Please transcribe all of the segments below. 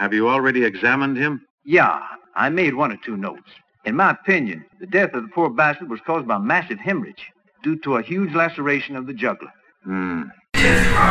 Have you already examined him? Yeah, I made one or two notes. In my opinion, the death of the poor bastard was caused by massive hemorrhage due to a huge laceration of the jugular. Hmm. Hey,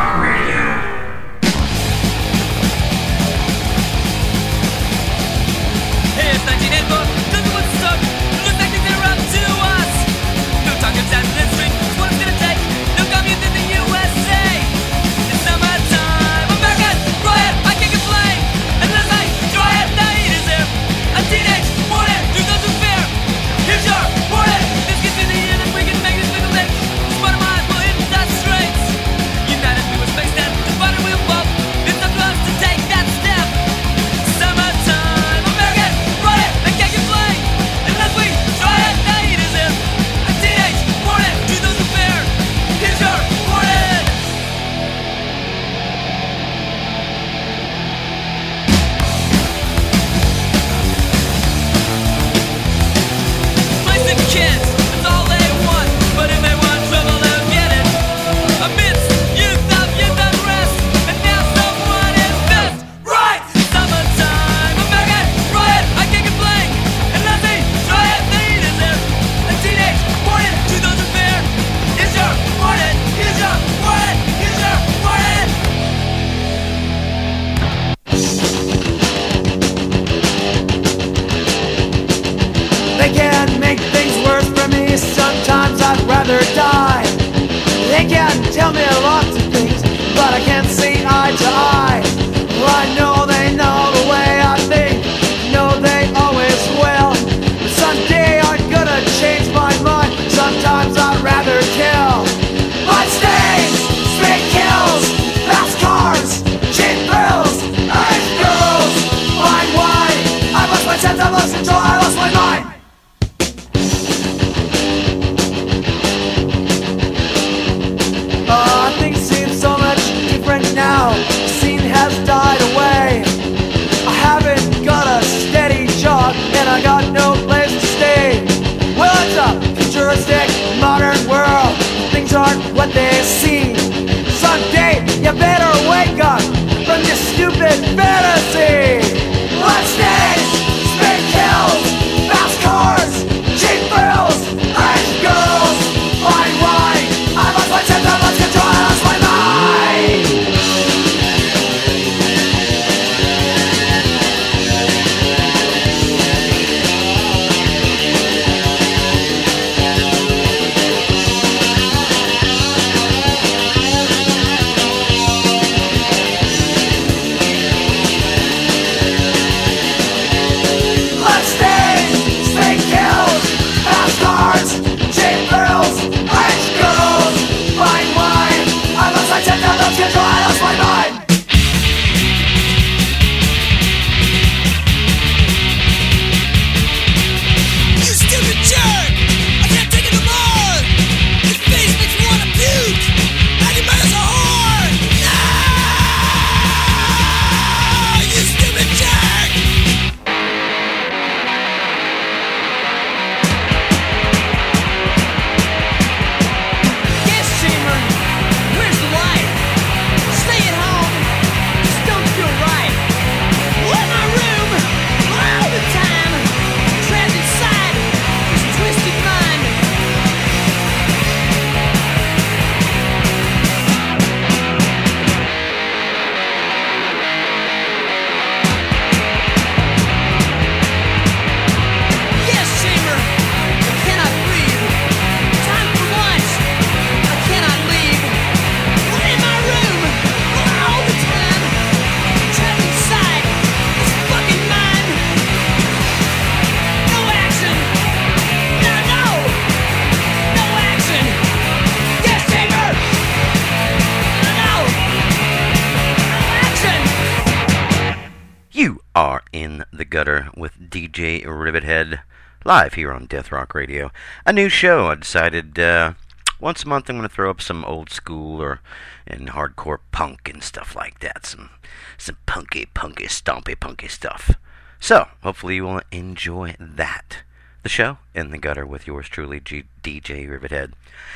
Gutter with DJ Rivithead live here on Death Rock Radio. A new show. I decided uh, once a month I'm going to throw up some old school or and hardcore punk and stuff like that. Some some punky, punky, stompy, punky stuff. So hopefully you will enjoy that. The show in the gutter with yours truly, DJ Rivithead.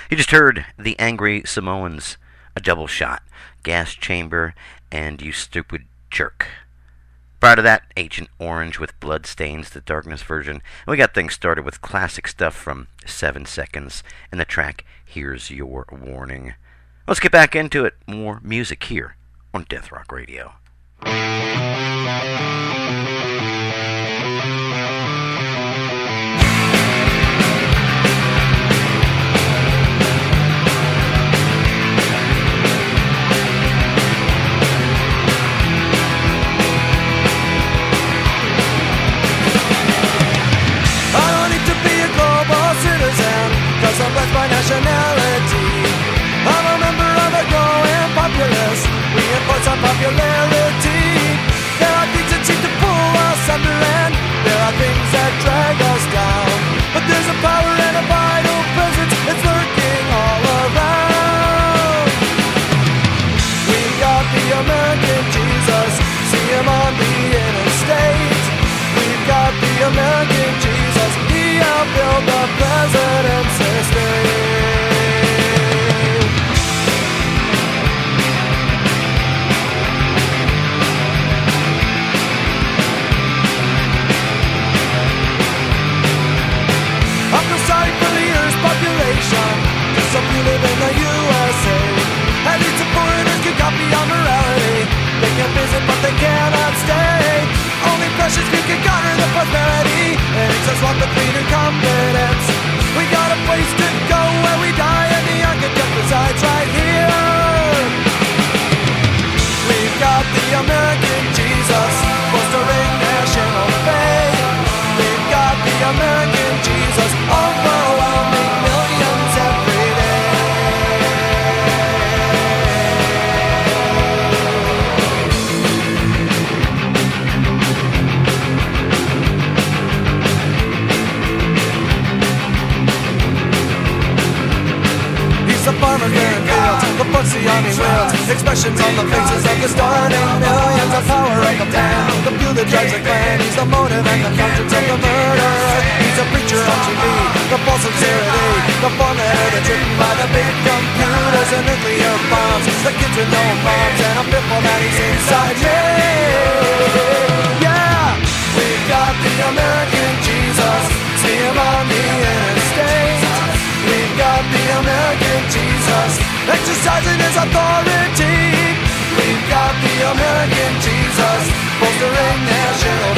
You just heard the Angry Samoans, a double shot, gas chamber, and you stupid jerk. Prior to that, Agent Orange with Bloodstains, the Darkness version. And we got things started with classic stuff from Seven Seconds and the track Here's Your Warning. Let's get back into it. More music here on Death Rock Radio. By nationality. I'm a member of the growing populace, reinforce our popularity. There are things that seem to pull us under, and there are things And it's us the books the army expressions on the faces of the starting millions, the power of the plan, the fuel that drives the clan. He's the motive and the conscience of the murderer. He's a preacher on TV, the false sincerity, the formula that's written by the big computers and nuclear bombs, the kids with no moms, and I'm fearful that he's inside me. Yeah, we've got the American Jesus, see him on the interstate. The American Jesus. Exercising his authority. We've got the American Jesus. Bolstering national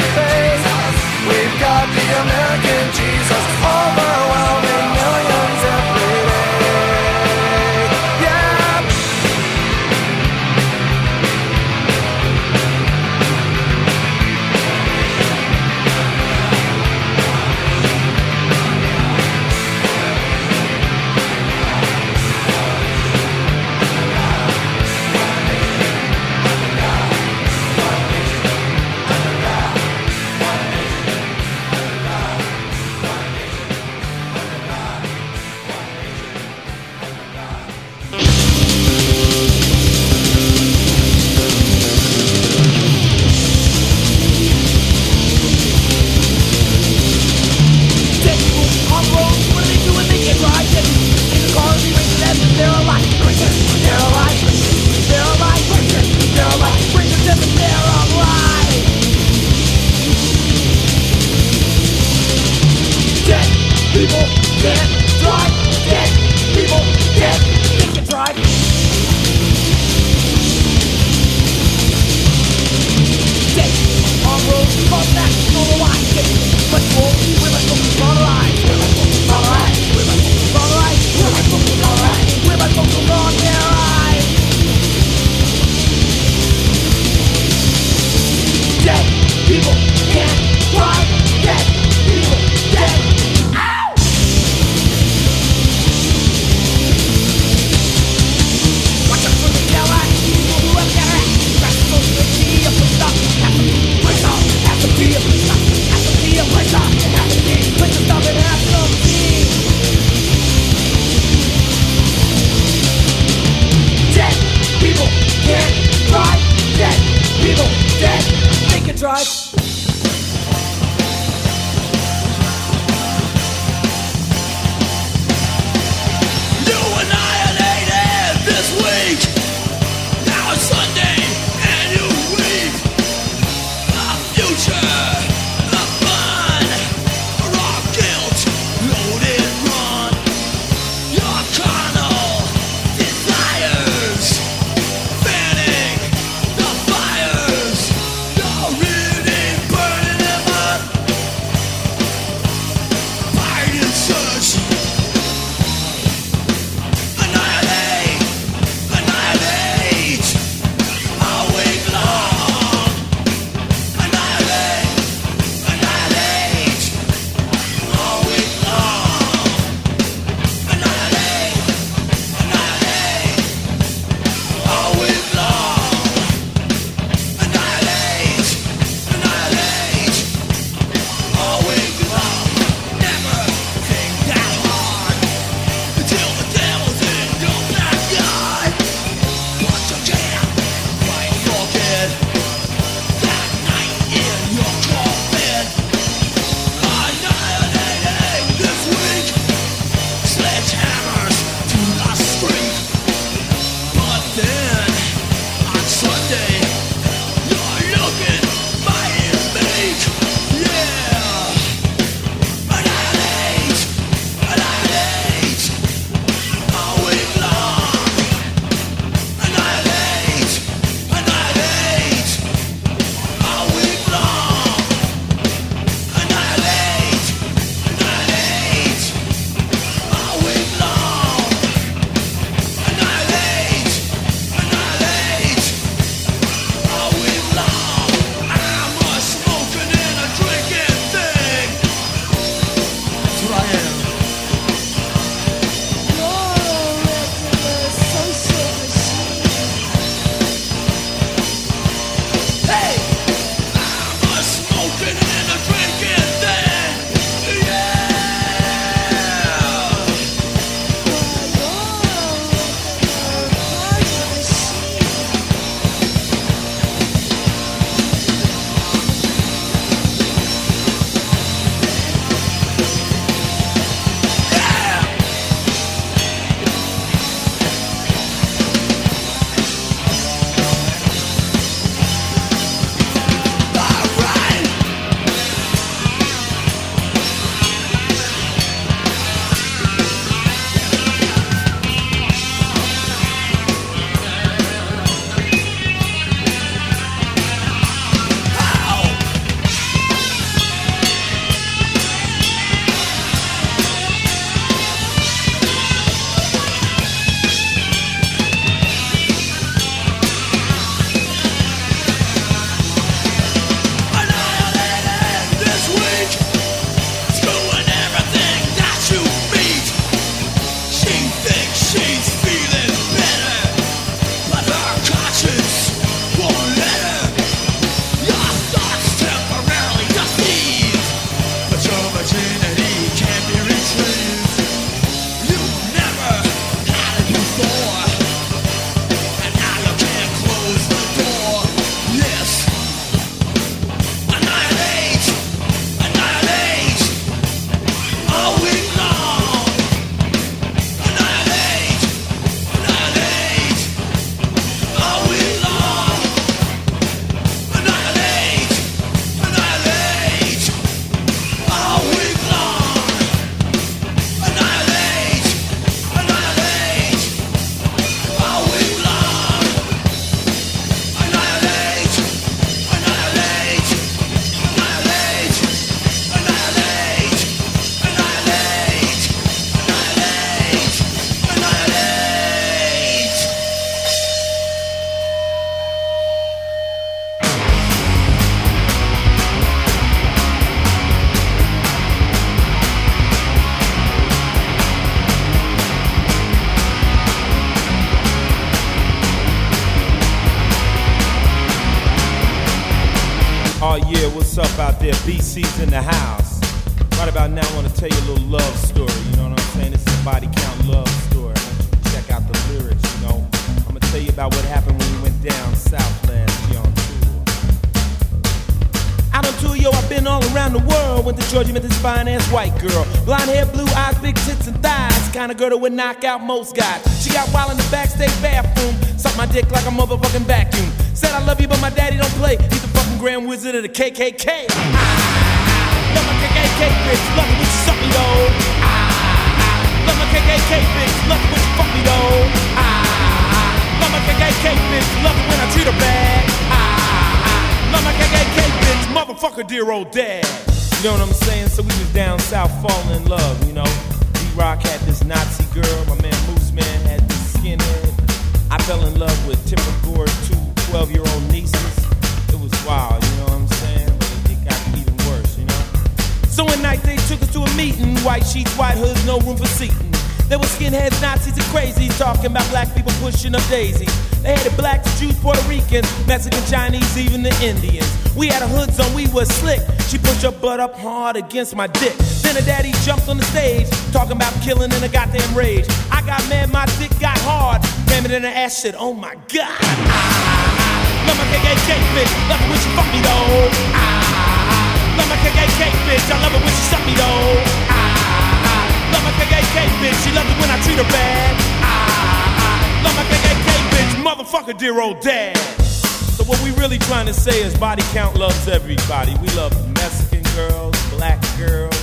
girl that would knock out most guys. She got wild in the backstage bathroom. Sucked my dick like a motherfucking vacuum. Said I love you, but my daddy don't play. He's the fucking grand wizard of the KKK. Ah, love my KKK bitch, love it when she suck me though. Ah, love my KKK bitch, love it when she fuck me though. Ah, love my KKK bitch, love it when I treat her bad. Love my KKK bitch, motherfucker, dear old dad. You know what I'm saying? So we was down south falling in love, you know. D-Rock had this Nazi girl, my man Moose Man had this skinhead. I fell in love with Tipper Gore's two 12-year-old nieces. It was wild, you know what I'm saying? But it got even worse, you know. So one night they took us to a meeting. White sheets, white hoods, no room for seating. There were skinheads, Nazis, and crazies talking about black people pushing up daisies. They had the blacks, Jews, Puerto Ricans, Mexican, Chinese, even the Indians. We had a hood on, we was slick. She pushed her butt up hard against my dick. Then her daddy jumped on the stage, talking about killing in a goddamn rage. I got mad, my dick got hard. Damn it in the ass shit, oh my god. Love my KKK bitch, love it when she fuck me though. Love my KKK bitch, I love it when she suck me though. Love my KKK bitch, she love it when I treat her bad. Love my KKK bitch, motherfucker, dear old dad. So what we really trying to say is body count loves everybody. We love Mexican girls, black girls,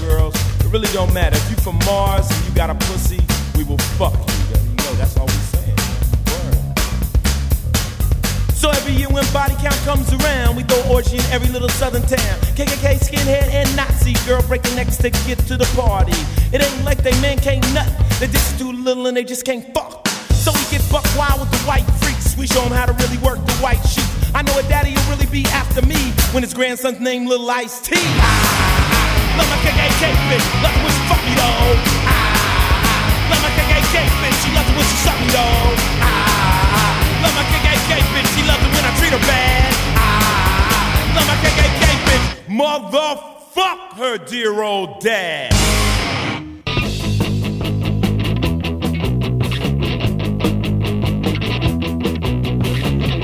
Girls. It really don't matter. If you from Mars and you got a pussy, we will fuck you. You know, that's all we saying. Word. So every year when body count comes around, we throw orgy in every little southern town. KKK, skinhead, and Nazi girl breaking necks to get to the party. It ain't like they men can't nut. They just too little and they just can't fuck. So we get buck wild with the white freaks. We show show 'em how to really work the white sheep. I know a daddy will really be after me when his grandson's named Little Ice T.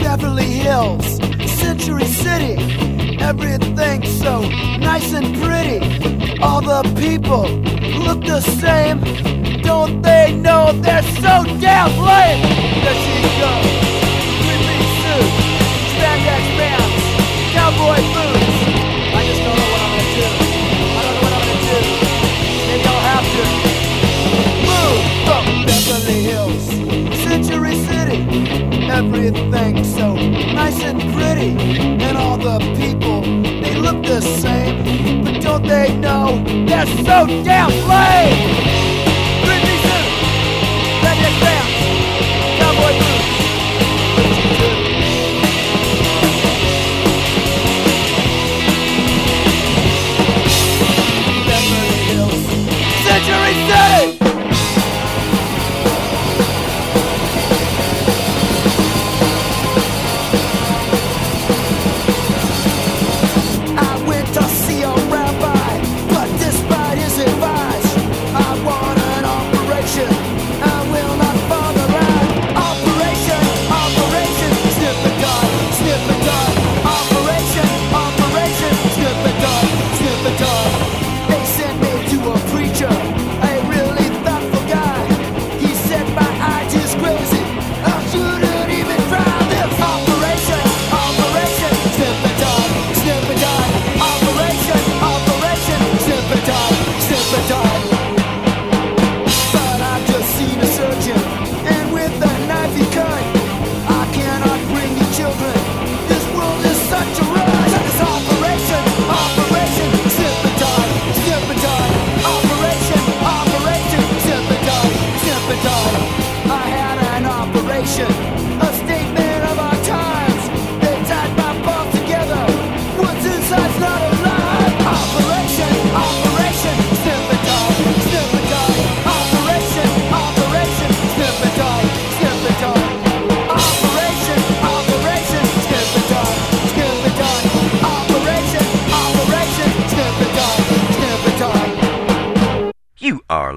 Beverly Hills, Century City. Everything's so nice and pretty. All the people look the same. Don't they know they're so damn lame?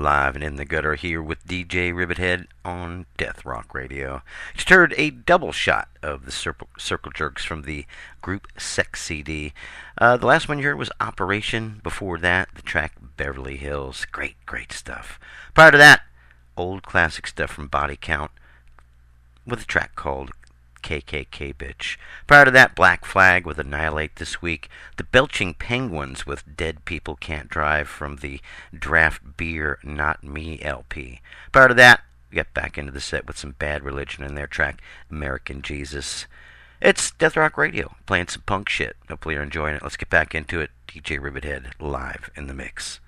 Live and in the gutter here with DJ Rivithead on Death Rock Radio. Just heard a double shot of the Circle, circle Jerks from the group Sex CD. Uh, the last one you heard was Operation. Before that, the track Beverly Hills. Great, great stuff. Prior to that, old classic stuff from Body Count with a track called KKK Bitch. Prior to that, Black Flag with Annihilate this week. The Belching Penguins with Dead People Can't Drive from the Draft Beer Not Me LP. Prior to that, we got back into the set with some Bad Religion in their track American Jesus. It's Death Rock Radio, playing some punk shit. Hopefully you're enjoying it. Let's get back into it. DJ Rivithead live in the mix.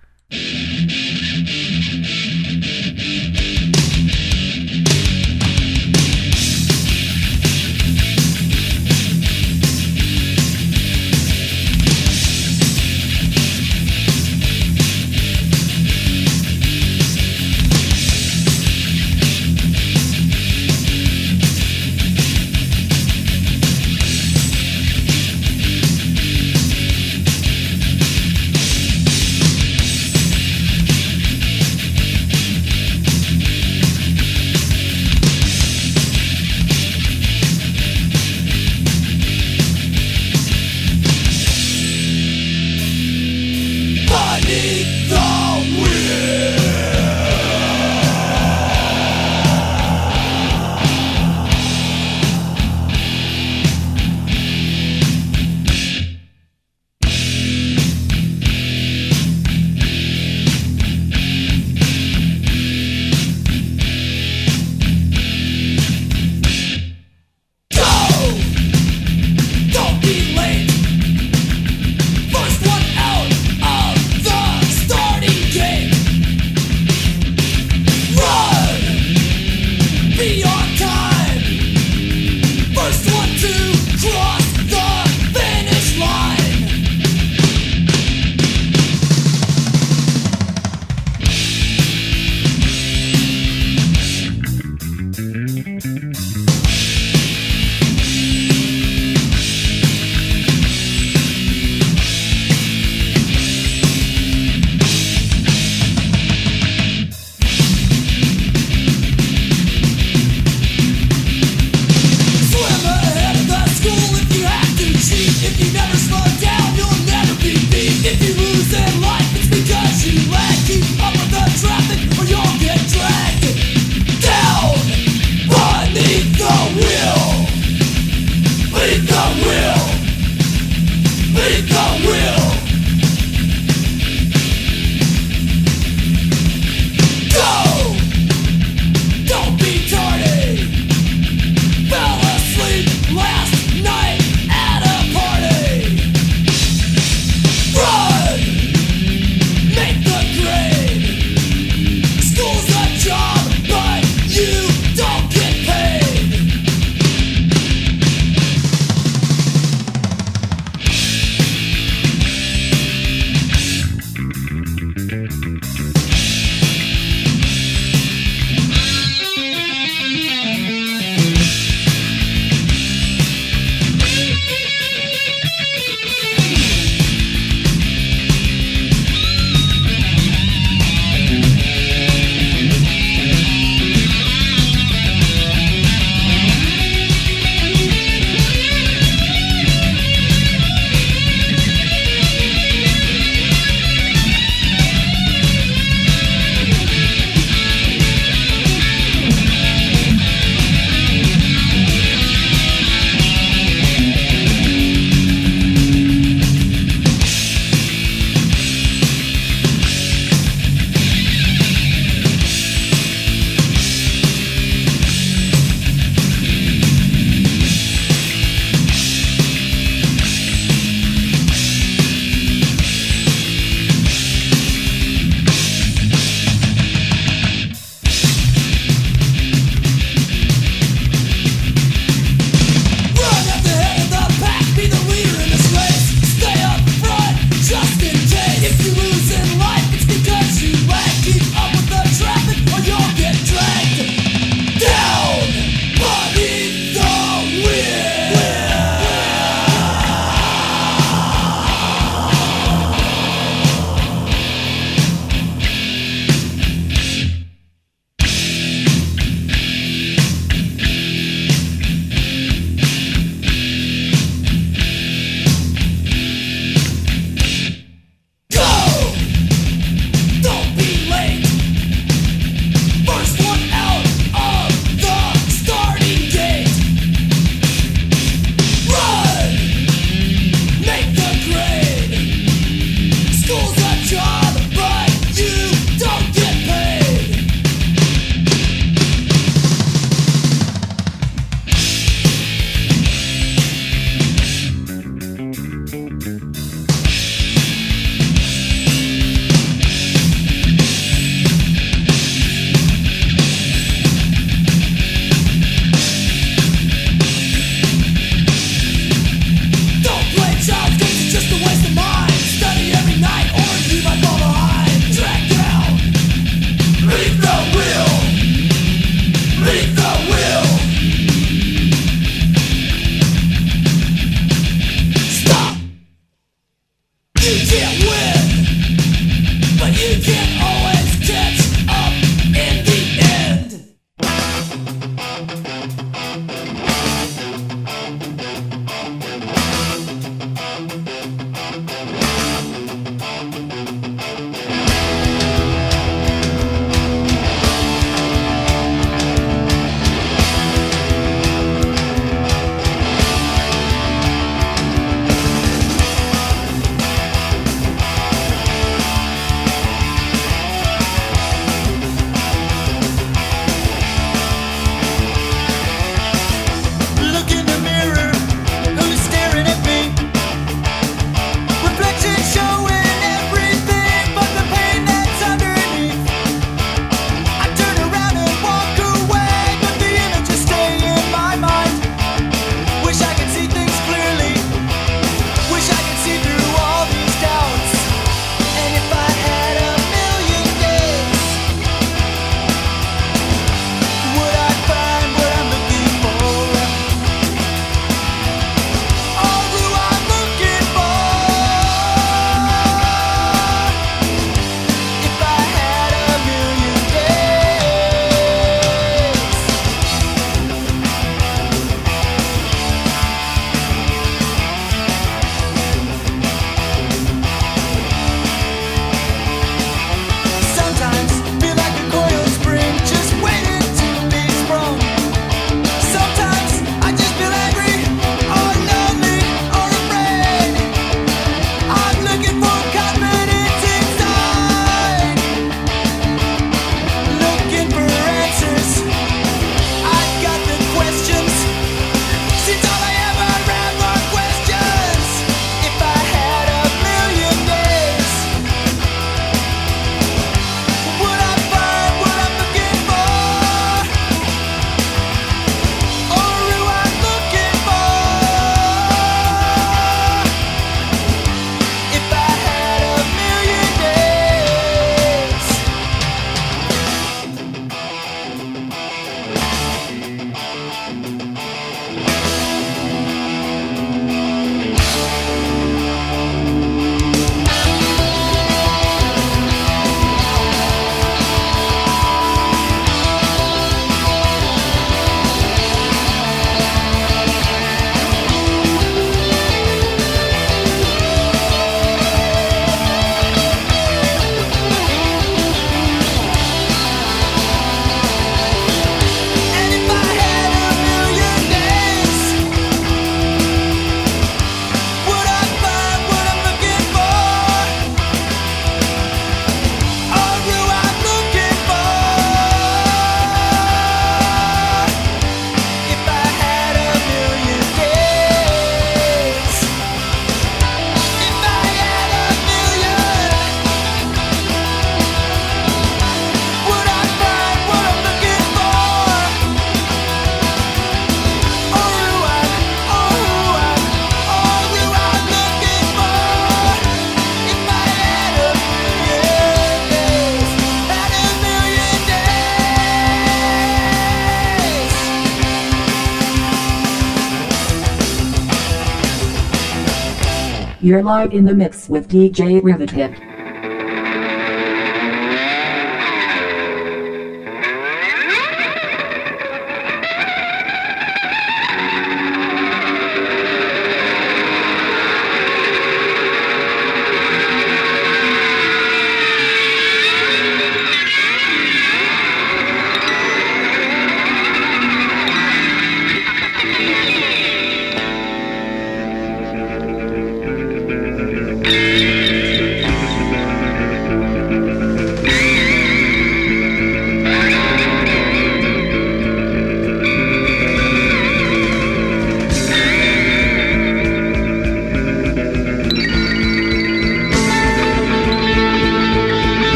You're live in the mix with DJ. Say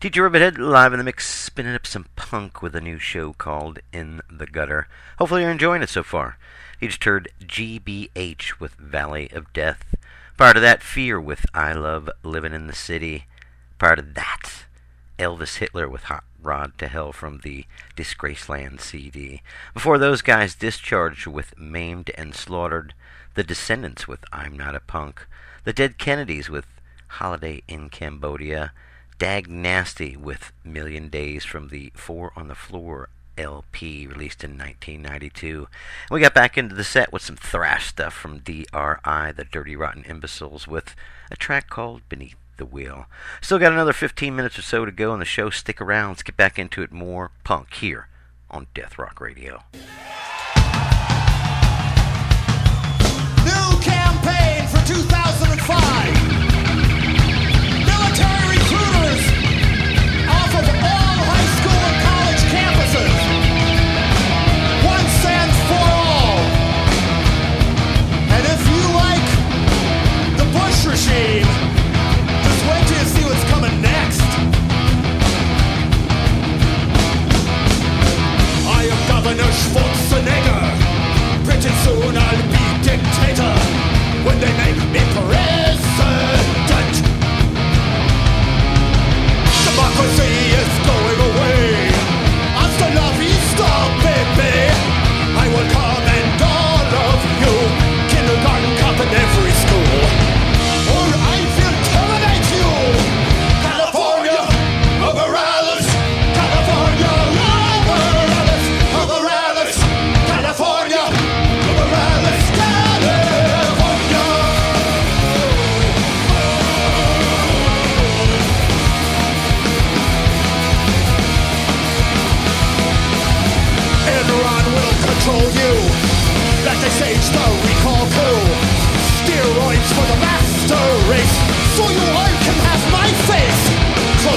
DJ Rivithead live in the mix, spinning up some punk with a new show called In the Gutter. Hopefully you're enjoying it so far. You just heard GBH with Valley of Death. Prior to that, Fear with I Love Living in the City. Prior to that, Elvis Hitler with Hot Rod to Hell from the Disgraceland CD. Before those guys, Discharged with Maimed and Slaughtered. The Descendents with I'm Not a Punk. The Dead Kennedys with Holiday in Cambodia. Dag Nasty with Million Days from the Four on the Floor LP released in 1992. And we got back into the set with some thrash stuff from DRI, the Dirty Rotten Imbeciles, with a track called Beneath the Wheel. Still got another 15 minutes or so to go on the show. Stick around. Let's get back into it more punk here on Death Rock Radio.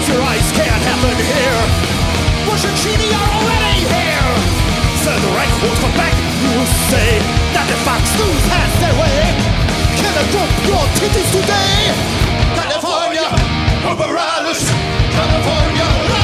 Close your eyes, can't happen here. Bush and Cheney are already here. Third Reich won't come back You say that the Fox News has their way. Can I drop your titties today? California, Morales California,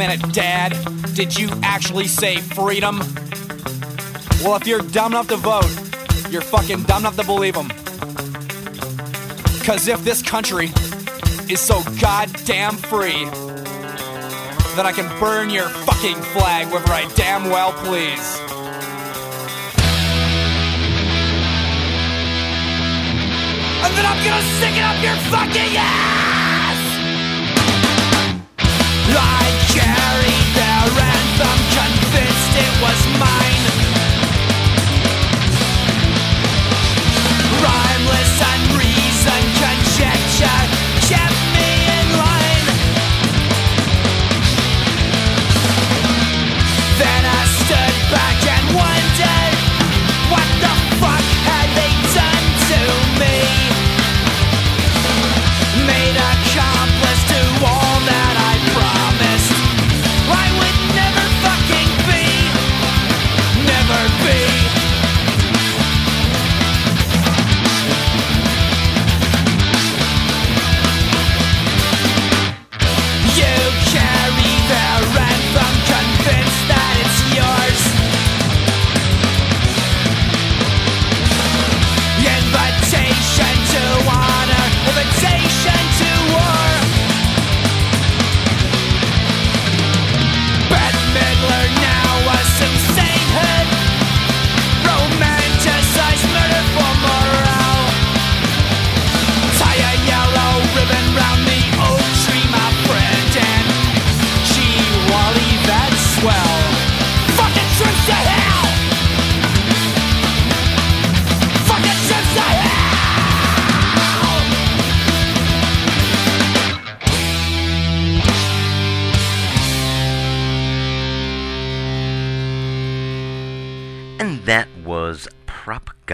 minute, Dad, did you actually say freedom? Well, if you're dumb enough to vote, you're fucking dumb enough to believe them. Because if this country is so goddamn free, then I can burn your fucking flag wherever I damn well please. And then I'm gonna stick it up your fucking ass! I carried their convinced it was mine. Rhymeless conjecture.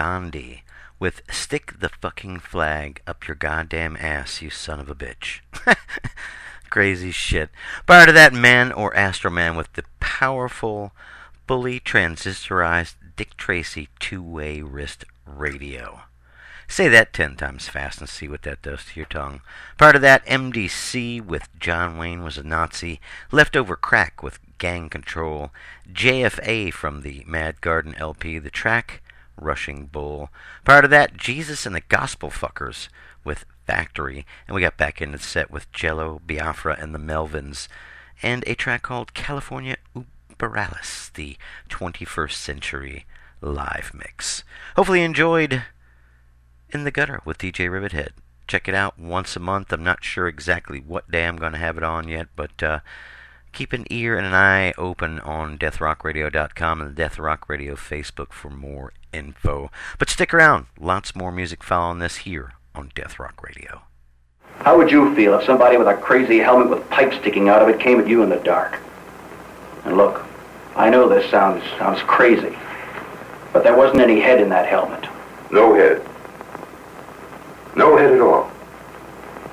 Gandhi with Stick the Fucking Flag Up Your Goddamn Ass, You Son of a Bitch. Crazy shit. Prior to that, Man or Astro Man with the powerful, fully transistorized Dick Tracy two way wrist radio. Say that ten times fast and see what that does to your tongue. Prior to that, MDC with John Wayne was a Nazi. Leftover Crack with Gang Control. JFA from the Mad Garden LP. The track Rushing Bull. Prior to that, Jesus and the Gospel Fuckers with Factory. And we got back into the set with Jello, Biafra, and the Melvins. And a track called California Über Alles, the 21st Century live mix. Hopefully you enjoyed In the Gutter with DJ Rivithead. Check it out once a month. I'm not sure exactly what day I'm going to have it on yet, but uh, keep an ear and an eye open on deathrockradio.com and the Death Rock Radio Facebook for more info. But stick around. Lots more music following this here on Death Rock Radio. How would you feel if somebody with a crazy helmet with pipes sticking out of it came at you in the dark? And look, I know this sounds sounds crazy, but there wasn't any head in that helmet. No head. No head at all.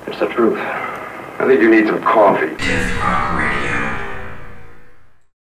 It's the truth. I think you need some coffee.